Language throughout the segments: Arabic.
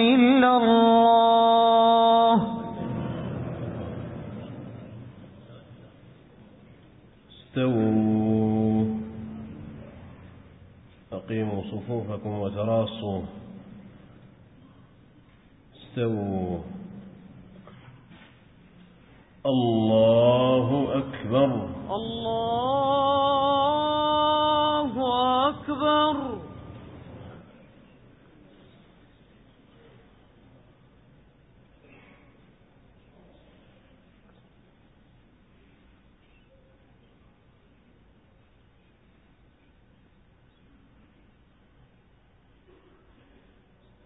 إلا الله. استووا. أقيموا صفوفكم وتراصوا. استووا. الله أكبر. الله أكبر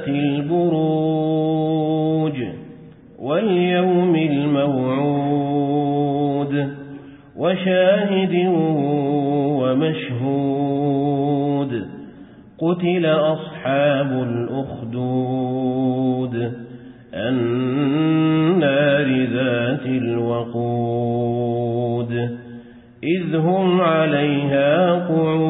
ذات البروج واليوم الموعود وشاهد ومشهود قتل أصحاب الأخدود النار ذات الوقود إذ هم عليها قعود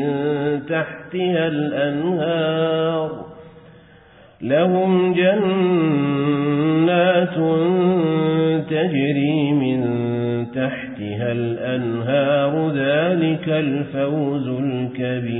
من تحتها الأنهار لهم جنات تجري من تحتها الأنهار ذلك الفوز الكبير